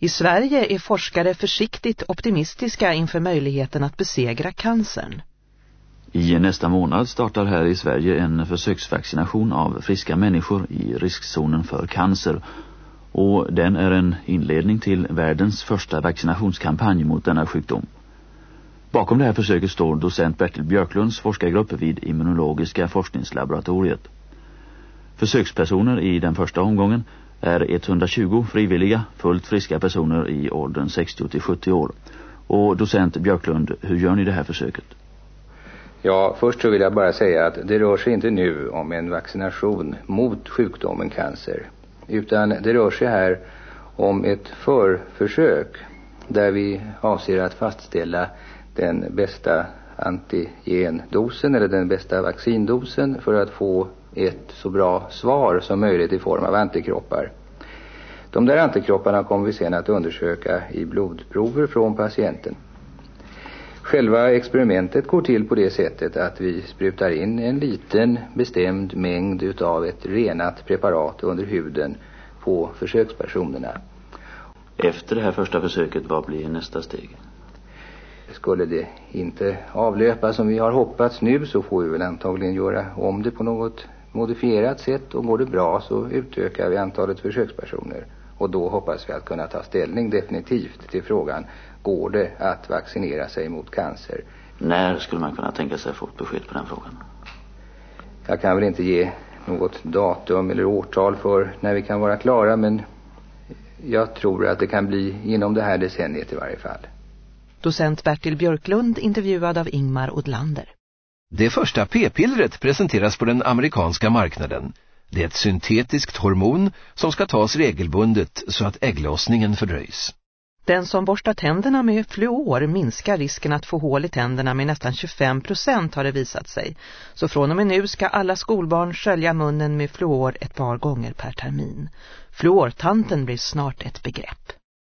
I Sverige är forskare försiktigt optimistiska inför möjligheten att besegra cancern. I nästa månad startar här i Sverige en försöksvaccination av friska människor i riskzonen för cancer och den är en inledning till världens första vaccinationskampanj mot denna sjukdom. Bakom det här försöket står docent Bertil Björklunds forskargrupp vid immunologiska forskningslaboratoriet. Försökspersoner i den första omgången är 120 frivilliga, fullt friska personer i åldern 60 till 70 år. Och docent Björklund, hur gör ni det här försöket? Ja, först så vill jag bara säga att det rör sig inte nu om en vaccination mot sjukdomen cancer. Utan det rör sig här om ett förförsök där vi avser att fastställa den bästa antigendosen eller den bästa vaccindosen för att få ett så bra svar som möjligt i form av antikroppar. De där antikropparna kommer vi sen att undersöka i blodprover från patienten. Själva experimentet går till på det sättet att vi sprutar in en liten bestämd mängd utav ett renat preparat under huden på försökspersonerna. Efter det här första försöket, vad blir nästa steg? Skulle det inte avlöpa som vi har hoppats nu så får vi väl antagligen göra om det på något modifierat sätt och går det bra så utökar vi antalet försökspersoner. Och då hoppas vi att kunna ta ställning definitivt till frågan går det att vaccinera sig mot cancer. När skulle man kunna tänka sig få ett besked på den frågan? Jag kan väl inte ge något datum eller årtal för när vi kan vara klara men jag tror att det kan bli inom det här decenniet i varje fall. Docent Bertil Björklund intervjuad av Ingmar Odlander. Det första p-pillret presenteras på den amerikanska marknaden. Det är ett syntetiskt hormon som ska tas regelbundet så att ägglossningen fördröjs. Den som borstar tänderna med fluor minskar risken att få hål i tänderna med nästan 25 procent har det visat sig. Så från och med nu ska alla skolbarn skölja munnen med fluor ett par gånger per termin. Fluortanten blir snart ett begrepp.